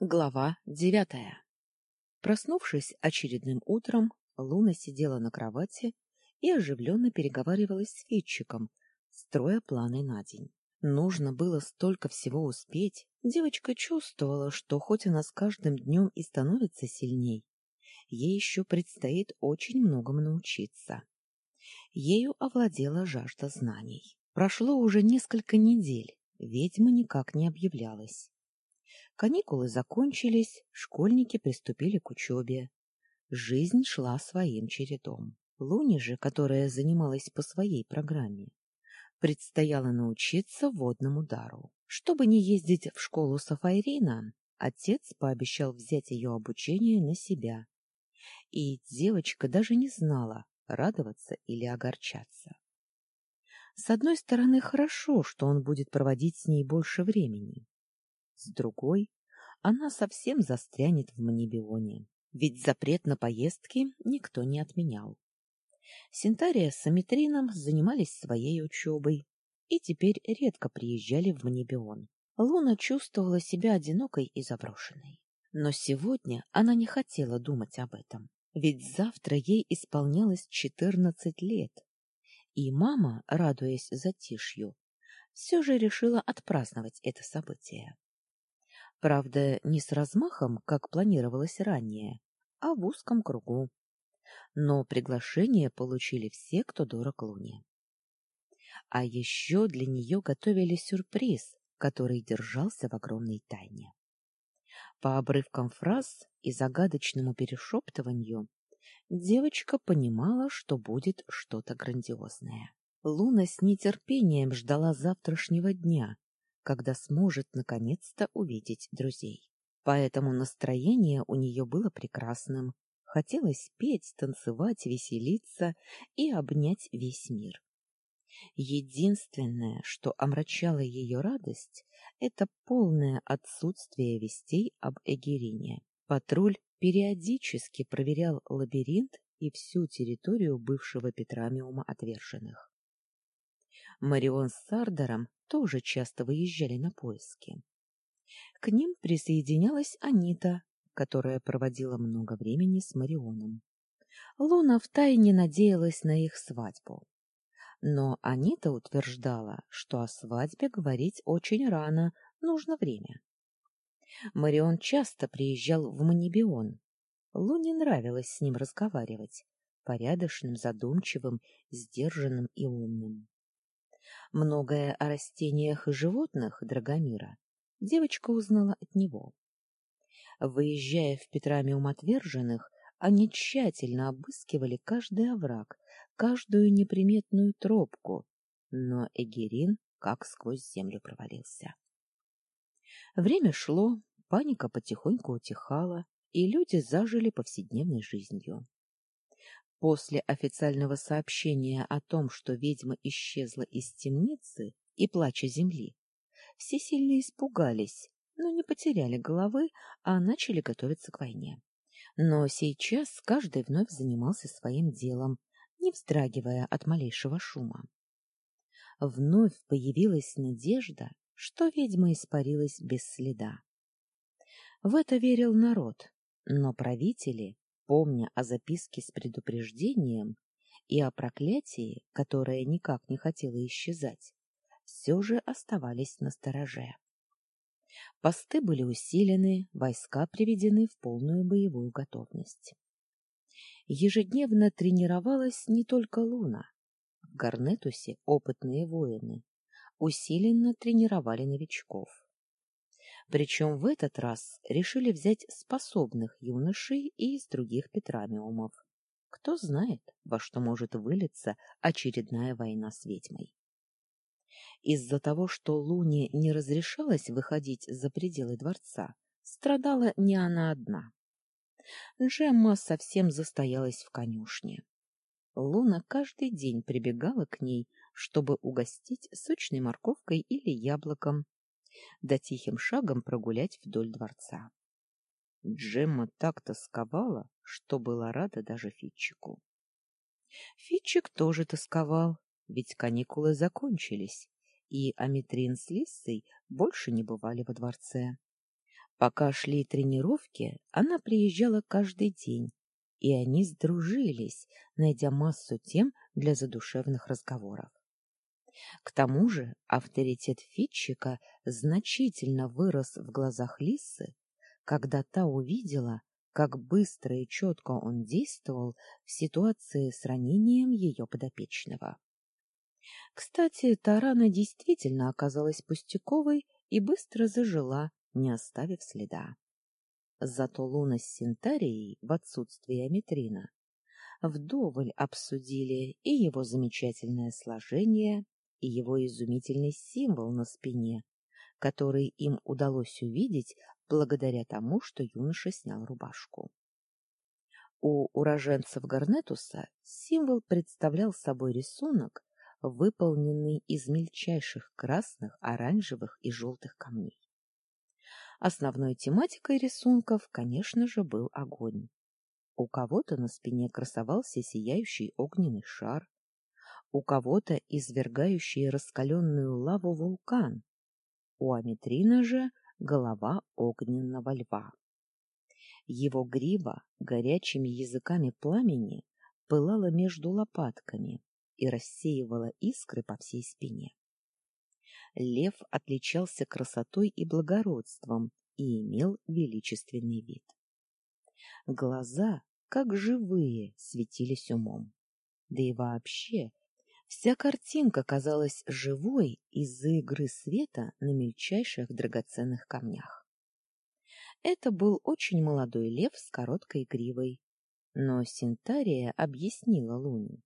Глава девятая Проснувшись очередным утром, Луна сидела на кровати и оживленно переговаривалась с Фитчиком, строя планы на день. Нужно было столько всего успеть. Девочка чувствовала, что хоть она с каждым днем и становится сильней, ей еще предстоит очень многому научиться. Ею овладела жажда знаний. Прошло уже несколько недель, ведьма никак не объявлялась. Каникулы закончились, школьники приступили к учебе. Жизнь шла своим чередом. Луне же, которая занималась по своей программе, предстояло научиться водному дару. Чтобы не ездить в школу Сафайрина, отец пообещал взять ее обучение на себя. И девочка даже не знала, радоваться или огорчаться. С одной стороны, хорошо, что он будет проводить с ней больше времени. С другой, она совсем застрянет в Манибионе, ведь запрет на поездки никто не отменял. Синтария с Аметрином занимались своей учебой и теперь редко приезжали в Манибион. Луна чувствовала себя одинокой и заброшенной. Но сегодня она не хотела думать об этом, ведь завтра ей исполнялось четырнадцать лет, и мама, радуясь затишью, все же решила отпраздновать это событие. Правда, не с размахом, как планировалось ранее, а в узком кругу. Но приглашение получили все, кто дорог Луне. А еще для нее готовили сюрприз, который держался в огромной тайне. По обрывкам фраз и загадочному перешептыванию девочка понимала, что будет что-то грандиозное. Луна с нетерпением ждала завтрашнего дня, когда сможет наконец-то увидеть друзей. Поэтому настроение у нее было прекрасным. Хотелось петь, танцевать, веселиться и обнять весь мир. Единственное, что омрачало ее радость, это полное отсутствие вестей об Эгерине. Патруль периодически проверял лабиринт и всю территорию бывшего Петрамиума отверженных. Марион с Сардером тоже часто выезжали на поиски. К ним присоединялась Анита, которая проводила много времени с Марионом. Луна втайне надеялась на их свадьбу. Но Анита утверждала, что о свадьбе говорить очень рано, нужно время. Марион часто приезжал в Манибион. Луне нравилось с ним разговаривать, порядочным, задумчивым, сдержанным и умным. Многое о растениях и животных Драгомира девочка узнала от него. Выезжая в Петрамиум отверженных, они тщательно обыскивали каждый овраг, каждую неприметную тропку, но Эгерин как сквозь землю провалился. Время шло, паника потихоньку утихала, и люди зажили повседневной жизнью. После официального сообщения о том, что ведьма исчезла из темницы и плача земли, все сильно испугались, но не потеряли головы, а начали готовиться к войне. Но сейчас каждый вновь занимался своим делом, не вздрагивая от малейшего шума. Вновь появилась надежда, что ведьма испарилась без следа. В это верил народ, но правители помня о записке с предупреждением и о проклятии, которое никак не хотело исчезать, все же оставались на стороже. Посты были усилены, войска приведены в полную боевую готовность. Ежедневно тренировалась не только Луна. В Гарнетусе опытные воины усиленно тренировали новичков. Причем в этот раз решили взять способных юношей из других Петрамиумов. Кто знает, во что может вылиться очередная война с ведьмой. Из-за того, что Луне не разрешалось выходить за пределы дворца, страдала не она одна. Джемма совсем застоялась в конюшне. Луна каждый день прибегала к ней, чтобы угостить сочной морковкой или яблоком, да тихим шагом прогулять вдоль дворца. Джемма так тосковала, что была рада даже Фитчику. Фитчик тоже тосковал, ведь каникулы закончились, и Аметрин с Лиссой больше не бывали во дворце. Пока шли тренировки, она приезжала каждый день, и они сдружились, найдя массу тем для задушевных разговоров. К тому же авторитет Фитчика значительно вырос в глазах Лисы, когда та увидела, как быстро и четко он действовал в ситуации с ранением ее подопечного. Кстати, Тарана действительно оказалась пустяковой и быстро зажила, не оставив следа. Зато Луна с Синтарией в отсутствие Аметрина вдоволь обсудили и его замечательное сложение, и его изумительный символ на спине, который им удалось увидеть благодаря тому, что юноша снял рубашку. У уроженцев Гарнетуса символ представлял собой рисунок, выполненный из мельчайших красных, оранжевых и желтых камней. Основной тематикой рисунков, конечно же, был огонь. У кого-то на спине красовался сияющий огненный шар, у кого-то извергающий раскаленную лаву вулкан, у Аметрина же голова огненного льва. Его грива горячими языками пламени пылала между лопатками и рассеивала искры по всей спине. Лев отличался красотой и благородством и имел величественный вид. Глаза, как живые, светились умом. Да и вообще, вся картинка казалась живой из-за игры света на мельчайших драгоценных камнях. Это был очень молодой лев с короткой гривой, но Синтария объяснила Луне,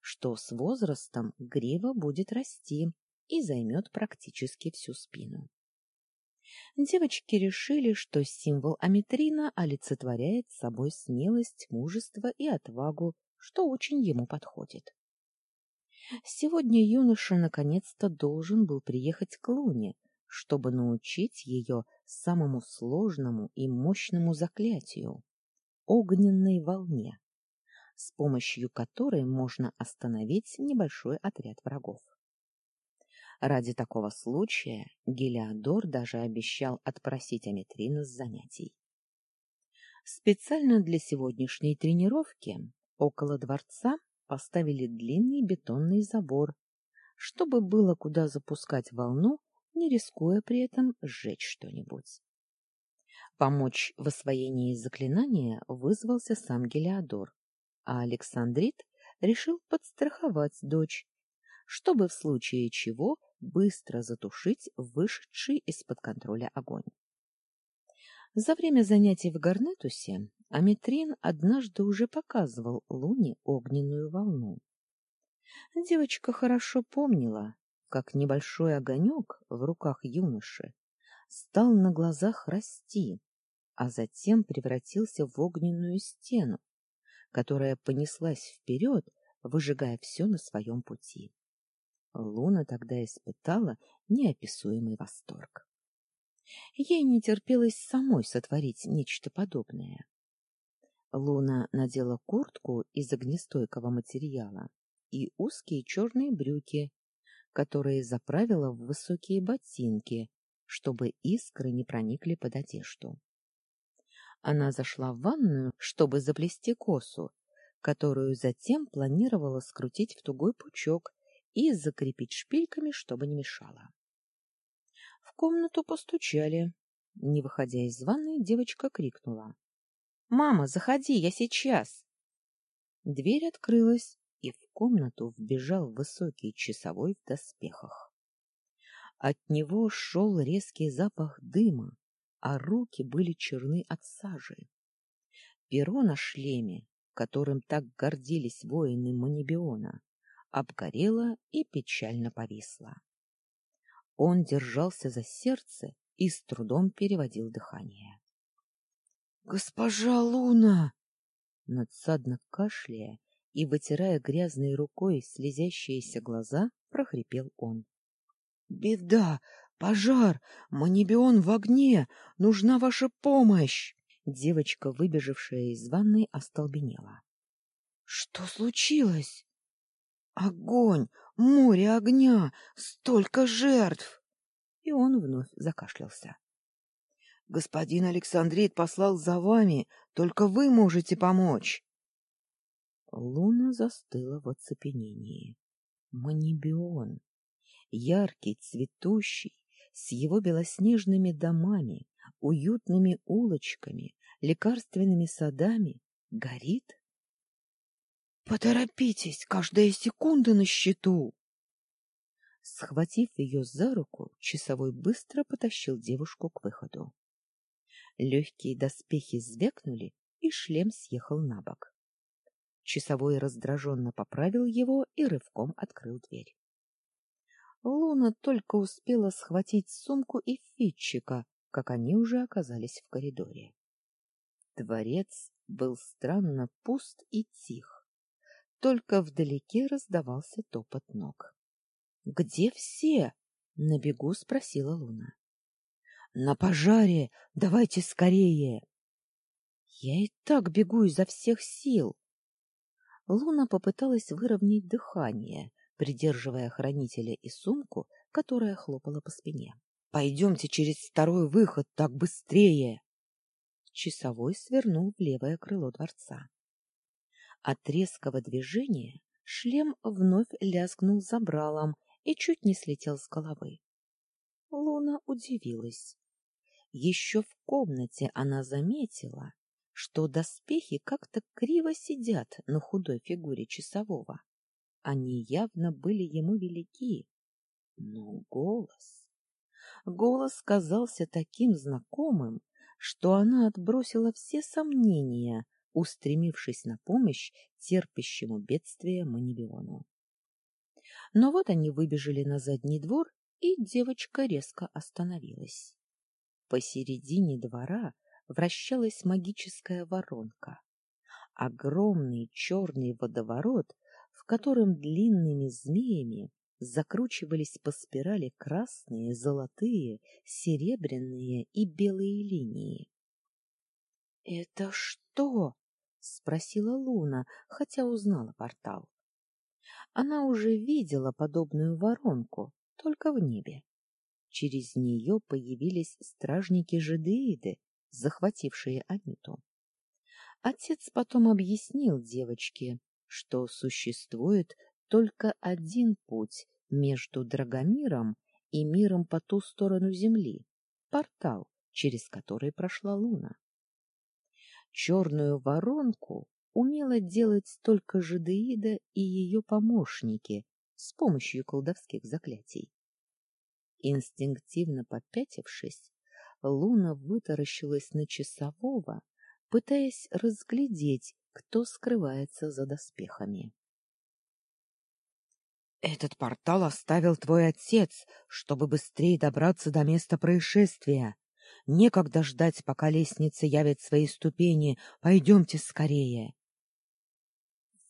что с возрастом грива будет расти и займет практически всю спину. Девочки решили, что символ Аметрина олицетворяет собой смелость, мужество и отвагу, что очень ему подходит. Сегодня юноша наконец-то должен был приехать к Луне, чтобы научить ее самому сложному и мощному заклятию — огненной волне, с помощью которой можно остановить небольшой отряд врагов. Ради такого случая Гелиодор даже обещал отпросить Аметрина с занятий. Специально для сегодняшней тренировки около дворца поставили длинный бетонный забор, чтобы было куда запускать волну, не рискуя при этом сжечь что-нибудь. Помочь в освоении заклинания вызвался сам Гелиодор, а Александрит решил подстраховать дочь, чтобы в случае чего быстро затушить вышедший из-под контроля огонь. За время занятий в Гарнетусе Аметрин однажды уже показывал Луне огненную волну. Девочка хорошо помнила, как небольшой огонек в руках юноши стал на глазах расти, а затем превратился в огненную стену, которая понеслась вперед, выжигая все на своем пути. Луна тогда испытала неописуемый восторг. Ей не терпелось самой сотворить нечто подобное. Луна надела куртку из огнестойкого материала и узкие черные брюки, которые заправила в высокие ботинки, чтобы искры не проникли под одежду. Она зашла в ванную, чтобы заплести косу, которую затем планировала скрутить в тугой пучок и закрепить шпильками, чтобы не мешало. В комнату постучали. Не выходя из ванной, девочка крикнула. — Мама, заходи, я сейчас! Дверь открылась, и в комнату вбежал высокий часовой в доспехах. От него шел резкий запах дыма, а руки были черны от сажи. Перо на шлеме, которым так гордились воины Манибиона, обгорела и печально повисла. Он держался за сердце и с трудом переводил дыхание. — Госпожа Луна! Надсадно кашляя и вытирая грязной рукой слезящиеся глаза, прохрипел он. — Беда! Пожар! Манибион в огне! Нужна ваша помощь! Девочка, выбежавшая из ванной, остолбенела. — Что случилось? Огонь! Море огня! Столько жертв! И он вновь закашлялся. Господин Александрит послал за вами, только вы можете помочь. Луна застыла в оцепенении. Манибион, яркий, цветущий, с его белоснежными домами, уютными улочками, лекарственными садами, горит? Поторопитесь, каждая секунда на счету. Схватив ее за руку, часовой быстро потащил девушку к выходу. Легкие доспехи звякнули, и шлем съехал на бок. Часовой раздраженно поправил его и рывком открыл дверь. Луна только успела схватить сумку и фитчика, как они уже оказались в коридоре. Дворец был странно пуст и тих. Только вдалеке раздавался топот ног. — Где все? — на бегу спросила Луна. — На пожаре! Давайте скорее! — Я и так бегу изо всех сил. Луна попыталась выровнять дыхание, придерживая хранителя и сумку, которая хлопала по спине. — Пойдемте через второй выход, так быстрее! Часовой свернул в левое крыло дворца. От резкого движения шлем вновь лязгнул забралом и чуть не слетел с головы. Луна удивилась. Еще в комнате она заметила, что доспехи как-то криво сидят на худой фигуре часового. Они явно были ему велики. Но голос... Голос казался таким знакомым, что она отбросила все сомнения, устремившись на помощь терпящему бедствие Манибиону. Но вот они выбежали на задний двор, и девочка резко остановилась. Посередине двора вращалась магическая воронка. Огромный черный водоворот, в котором длинными змеями закручивались по спирали красные, золотые, серебряные и белые линии. — Это что? — спросила Луна, хотя узнала портал. Она уже видела подобную воронку, только в небе. Через нее появились стражники-жидеиды, захватившие Аниту. Отец потом объяснил девочке, что существует только один путь между Драгомиром и миром по ту сторону Земли — портал, через который прошла Луна. Черную воронку умела делать только Жидеида и ее помощники с помощью колдовских заклятий. Инстинктивно попятившись, Луна вытаращилась на часового, пытаясь разглядеть, кто скрывается за доспехами. Этот портал оставил твой отец, чтобы быстрее добраться до места происшествия. Некогда ждать, пока лестница явит свои ступени. Пойдемте скорее.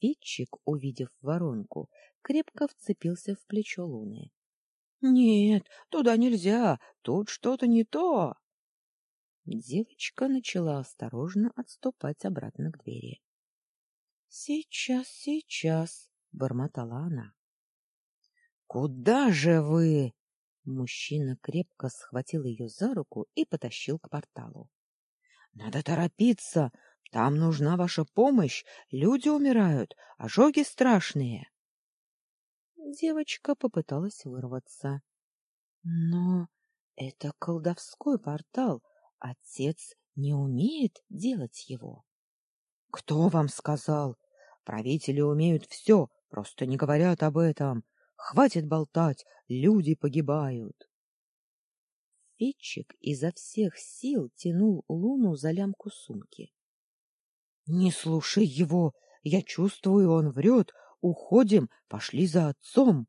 Фитчик, увидев воронку, крепко вцепился в плечо Луны. — Нет, туда нельзя, тут что-то не то. Девочка начала осторожно отступать обратно к двери. — Сейчас, сейчас, — бормотала она. Куда же вы? Мужчина крепко схватил ее за руку и потащил к порталу. Надо торопиться. Там нужна ваша помощь. Люди умирают, ожоги страшные. Девочка попыталась вырваться. Но это колдовской портал. Отец не умеет делать его. Кто вам сказал? Правители умеют все, просто не говорят об этом. Хватит болтать, люди погибают. Фитчик изо всех сил тянул Луну за лямку сумки. — Не слушай его, я чувствую, он врет. Уходим, пошли за отцом.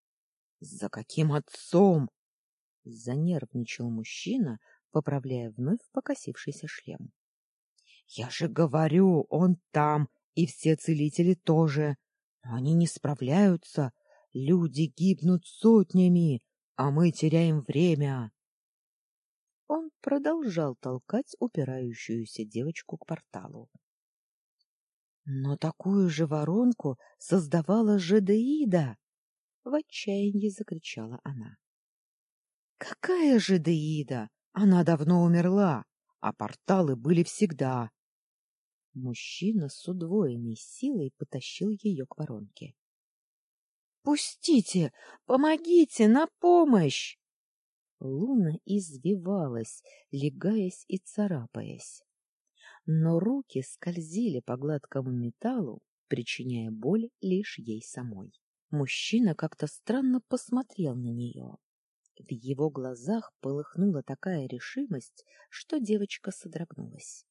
— За каким отцом? — занервничал мужчина, поправляя вновь покосившийся шлем. — Я же говорю, он там, и все целители тоже. Но они не справляются, Люди гибнут сотнями, а мы теряем время. Он продолжал толкать упирающуюся девочку к порталу. Но такую же воронку создавала Жедеида! В отчаянии закричала она. — Какая Жедеида? Она давно умерла, а порталы были всегда. Мужчина с удвоенной силой потащил ее к воронке. «Пустите! Помогите! На помощь!» Луна извивалась, легаясь и царапаясь. Но руки скользили по гладкому металлу, причиняя боль лишь ей самой. Мужчина как-то странно посмотрел на нее. В его глазах полыхнула такая решимость, что девочка содрогнулась.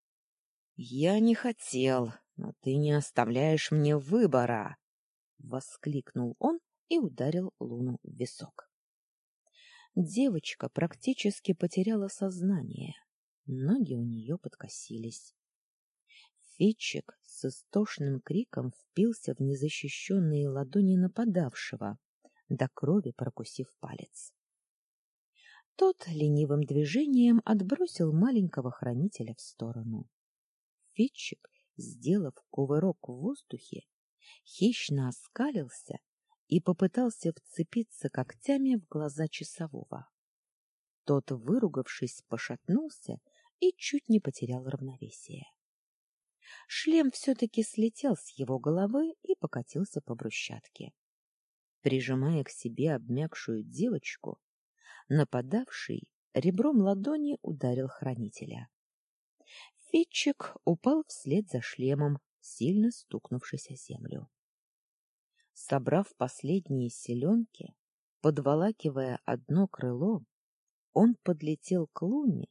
— Я не хотел, но ты не оставляешь мне выбора! — воскликнул он и ударил Луну в висок. Девочка практически потеряла сознание. Ноги у нее подкосились. Фитчик с истошным криком впился в незащищенные ладони нападавшего, до крови прокусив палец. Тот ленивым движением отбросил маленького хранителя в сторону. Фитчик, сделав кувырок в воздухе, хищно оскалился и попытался вцепиться когтями в глаза часового. Тот, выругавшись, пошатнулся и чуть не потерял равновесие. Шлем все-таки слетел с его головы и покатился по брусчатке. Прижимая к себе обмякшую девочку, нападавший ребром ладони ударил хранителя. Фитчик упал вслед за шлемом, сильно стукнувшись о землю. Собрав последние селенки, подволакивая одно крыло, он подлетел к луне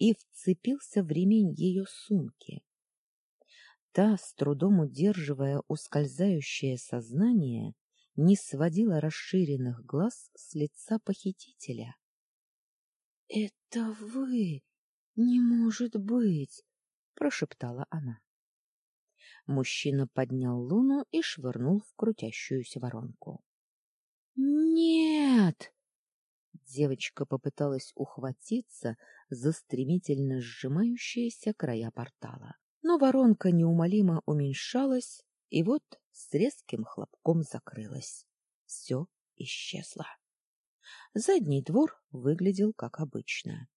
и вцепился в ремень ее сумки. Та, с трудом удерживая ускользающее сознание, не сводила расширенных глаз с лица похитителя. — Это вы! Не может быть! — прошептала она. Мужчина поднял луну и швырнул в крутящуюся воронку. «Нет!» Девочка попыталась ухватиться за стремительно сжимающиеся края портала. Но воронка неумолимо уменьшалась, и вот с резким хлопком закрылась. Все исчезло. Задний двор выглядел как обычно.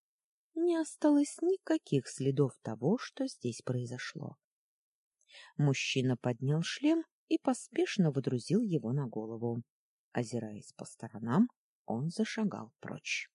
Не осталось никаких следов того, что здесь произошло. Мужчина поднял шлем и поспешно водрузил его на голову. Озираясь по сторонам, он зашагал прочь.